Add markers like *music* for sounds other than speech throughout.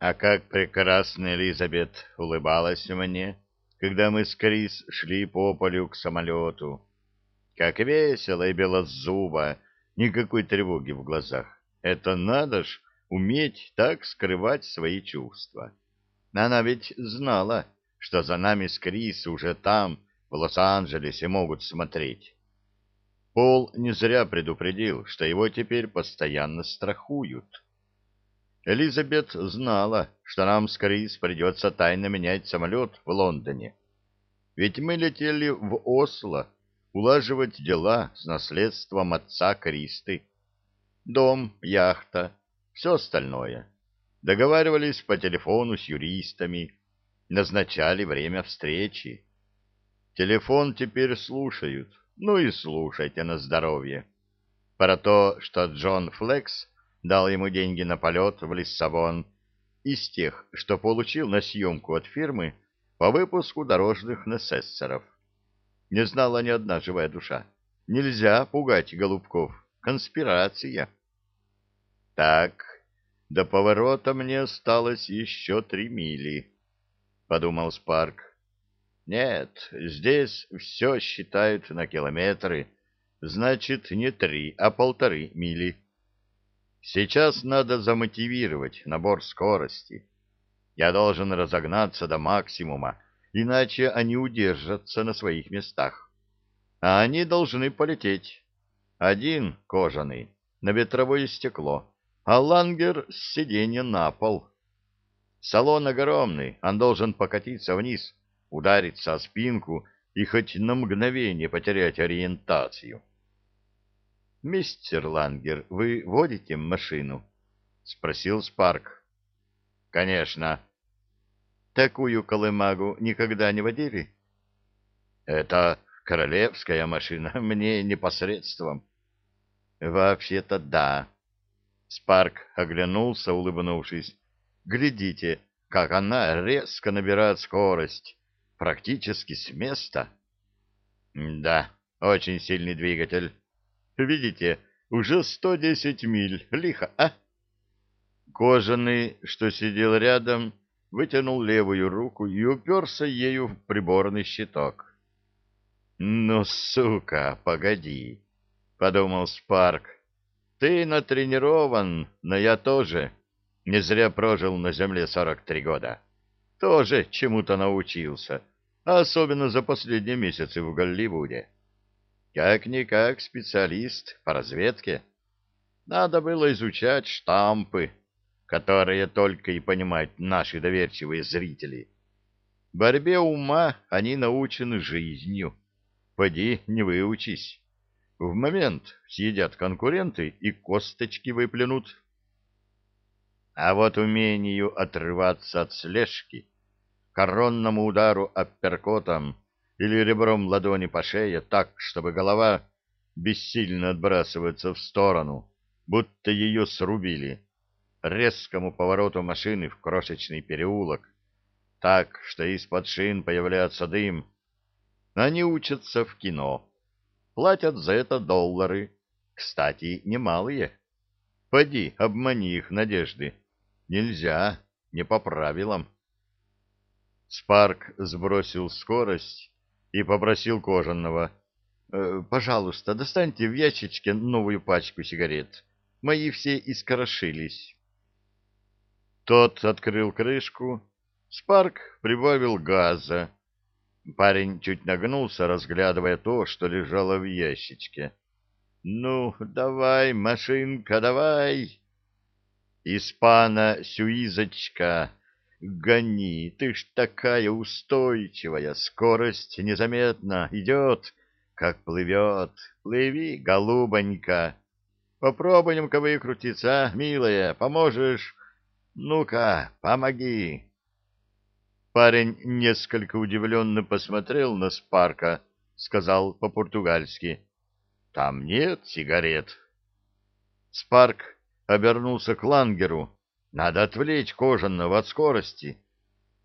А как прекрасно Элизабет улыбалась мне, когда мы с Крис шли по полю к самолету. Как весело и белозубо, никакой тревоги в глазах. Это надо ж уметь так скрывать свои чувства. Она ведь знала, что за нами с Крис уже там, в Лос-Анджелесе, могут смотреть. Пол не зря предупредил, что его теперь постоянно страхуют. Элизабет знала, что нам с Крис придется тайно менять самолет в Лондоне. Ведь мы летели в Осло улаживать дела с наследством отца Кристы. Дом, яхта, все остальное. Договаривались по телефону с юристами, назначали время встречи. Телефон теперь слушают, ну и слушайте на здоровье. Про то, что Джон Флекс дал ему деньги на полет в Лиссабон, из тех, что получил на съемку от фирмы по выпуску дорожных несессоров. Не знала ни одна живая душа. Нельзя пугать голубков. Конспирация. Так, до поворота мне осталось еще три мили, — подумал Спарк. Нет, здесь все считают на километры, значит, не три, а полторы мили. Сейчас надо замотивировать набор скорости. Я должен разогнаться до максимума, иначе они удержатся на своих местах. А они должны полететь. Один кожаный на ветровое стекло, а лангер с сиденья на пол. Салон огромный, он должен покатиться вниз, удариться о спинку и хоть на мгновение потерять ориентацию. — Мистер Лангер, вы водите машину? — спросил Спарк. — Конечно. — Такую колымагу никогда не водили? — Это королевская машина, *laughs* мне непосредством. — Вообще-то да. Спарк оглянулся, улыбнувшись. Глядите, как она резко набирает скорость, практически с места. — Да, очень сильный двигатель. Видите, уже сто десять миль. Лихо, а? Кожаный, что сидел рядом, вытянул левую руку и уперся ею в приборный щиток. «Ну, сука, погоди!» — подумал Спарк. «Ты натренирован, но я тоже. Не зря прожил на земле сорок три года. Тоже чему-то научился, особенно за последние месяцы в Голливуде. Как-никак специалист по разведке. Надо было изучать штампы, которые только и понимают наши доверчивые зрители. Борьбе ума они научены жизнью. Поди, не выучись. В момент съедят конкуренты и косточки выплюнут. А вот умению отрываться от слежки, коронному удару апперкотом или ребром ладони по шее так, чтобы голова бессильно отбрасывается в сторону, будто ее срубили, резкому повороту машины в крошечный переулок, так, что из-под шин появляется дым. Они учатся в кино. Платят за это доллары, кстати, немалые. Поди, обмани их надежды. Нельзя, не по правилам. Спарк сбросил скорость и попросил кожаного. «Э, «Пожалуйста, достаньте в ящичке новую пачку сигарет. Мои все искорошились». Тот открыл крышку. Спарк прибавил газа. Парень чуть нагнулся, разглядывая то, что лежало в ящичке. «Ну, давай, машинка, давай!» «Испана Сюизочка!» Гони, ты ж такая устойчивая, скорость незаметно идет, как плывет. Плыви, голубонька. Попробуем-ка выкрутиться, а, милая, поможешь? Ну-ка, помоги. Парень несколько удивленно посмотрел на Спарка, сказал по-португальски. Там нет сигарет. Спарк обернулся к Лангеру надо отвлечь кожаного от скорости.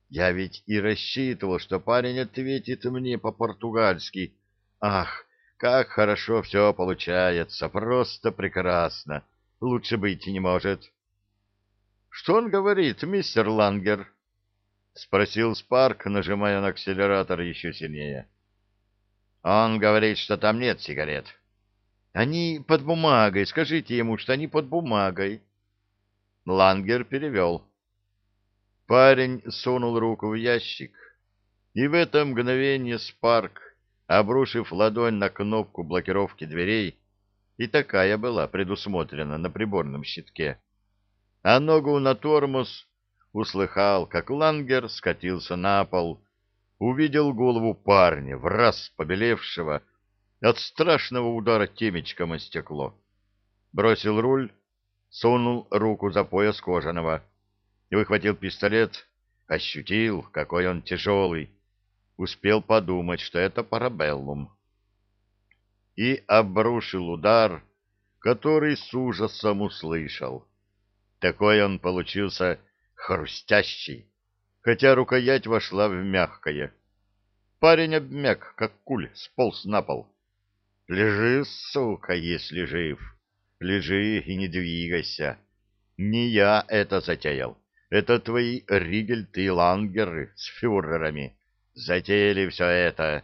Я ведь и рассчитывал, что парень ответит мне по-португальски. Ах, как хорошо все получается, просто прекрасно. Лучше быть не может. Что он говорит, мистер Лангер? — спросил Спарк, нажимая на акселератор еще сильнее. — Он говорит, что там нет сигарет. — Они под бумагой. Скажите ему, что они под бумагой. Лангер перевел. Парень сунул руку в ящик, и в это мгновение Спарк, обрушив ладонь на кнопку блокировки дверей, и такая была предусмотрена на приборном щитке, а ногу на тормоз услыхал, как Лангер скатился на пол, увидел голову парня, в раз побелевшего от страшного удара темечком о стекло. Бросил руль, сунул руку за пояс кожаного, выхватил пистолет, ощутил, какой он тяжелый, успел подумать, что это парабеллум. И обрушил удар, который с ужасом услышал. Такой он получился хрустящий, хотя рукоять вошла в мягкое. Парень обмяк, как куль, сполз на пол. Лежи, сука, если жив. Лежи и не двигайся. Не я это затеял. Это твои Ригельты и Лангеры с фюрерами затеяли все это.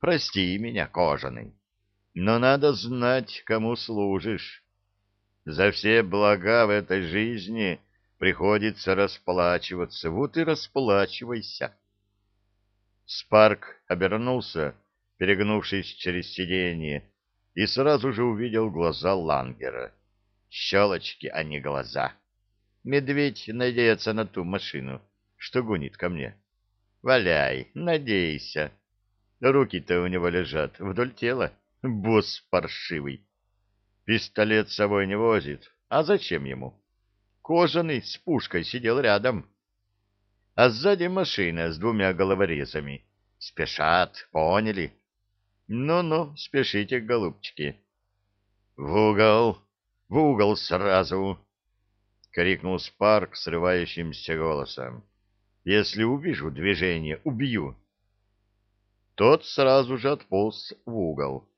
Прости меня, кожаный, но надо знать, кому служишь. За все блага в этой жизни приходится расплачиваться, вот и расплачивайся. Спарк обернулся, перегнувшись через сиденье, и сразу же увидел глаза Лангера. Щелочки, а не глаза. Медведь надеется на ту машину, что гонит ко мне. Валяй, надейся. Руки-то у него лежат вдоль тела. Босс паршивый. Пистолет с собой не возит. А зачем ему? Кожаный с пушкой сидел рядом. А сзади машина с двумя головорезами. Спешат, поняли? Ну-ну, спешите, голубчики. В угол, в угол сразу, — крикнул Спарк срывающимся голосом. Если увижу движение, убью. Тот сразу же отполз в угол.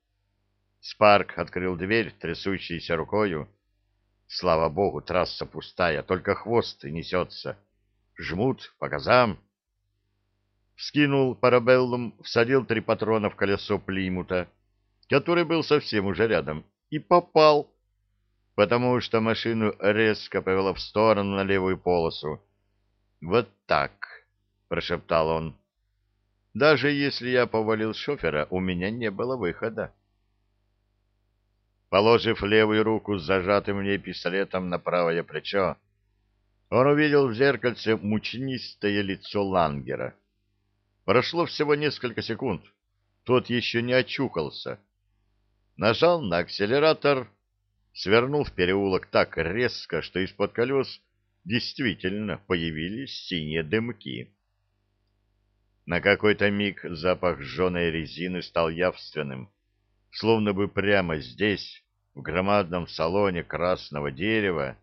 Спарк открыл дверь трясущейся рукою. Слава богу, трасса пустая, только хвост несется. Жмут по газам вскинул парабеллум, всадил три патрона в колесо Плимута, который был совсем уже рядом, и попал, потому что машину резко повело в сторону на левую полосу. «Вот так», — прошептал он. «Даже если я повалил шофера, у меня не было выхода». Положив левую руку с зажатым в ней пистолетом на правое плечо, он увидел в зеркальце мучнистое лицо Лангера. Прошло всего несколько секунд. Тот еще не очухался. Нажал на акселератор, свернул в переулок так резко, что из-под колес действительно появились синие дымки. На какой-то миг запах жженой резины стал явственным, словно бы прямо здесь, в громадном салоне красного дерева,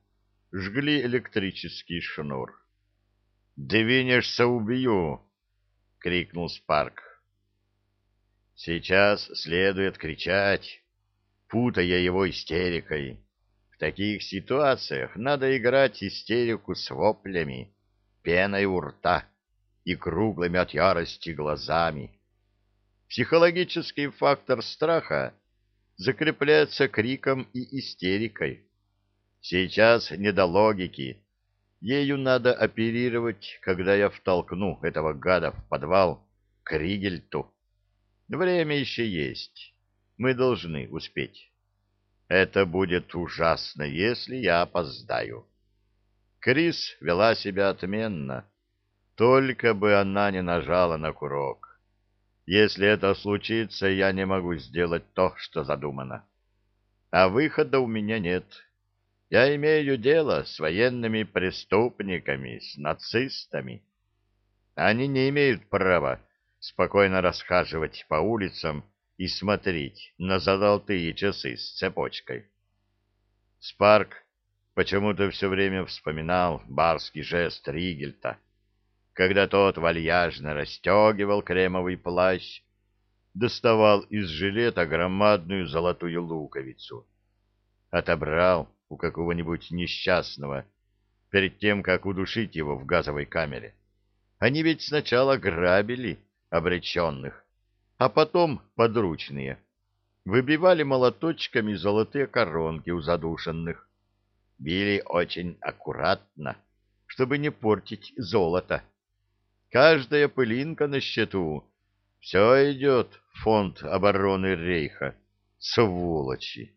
жгли электрический шнур. «Двинешься — убью!» — крикнул Спарк. Сейчас следует кричать, путая его истерикой. В таких ситуациях надо играть истерику с воплями, пеной у рта и круглыми от ярости глазами. Психологический фактор страха закрепляется криком и истерикой. Сейчас не до логики, Ею надо оперировать, когда я втолкну этого гада в подвал к Ригельту. Время еще есть. Мы должны успеть. Это будет ужасно, если я опоздаю. Крис вела себя отменно. Только бы она не нажала на курок. Если это случится, я не могу сделать то, что задумано. А выхода у меня нет. Я имею дело с военными преступниками, с нацистами. Они не имеют права спокойно расхаживать по улицам и смотреть на золотые часы с цепочкой. Спарк почему-то все время вспоминал барский жест Ригельта, когда тот вальяжно расстегивал кремовый плащ, доставал из жилета громадную золотую луковицу, отобрал у какого-нибудь несчастного, перед тем, как удушить его в газовой камере. Они ведь сначала грабили обреченных, а потом подручные. Выбивали молоточками золотые коронки у задушенных. Били очень аккуратно, чтобы не портить золото. Каждая пылинка на счету. Все идет в фонд обороны Рейха. Сволочи!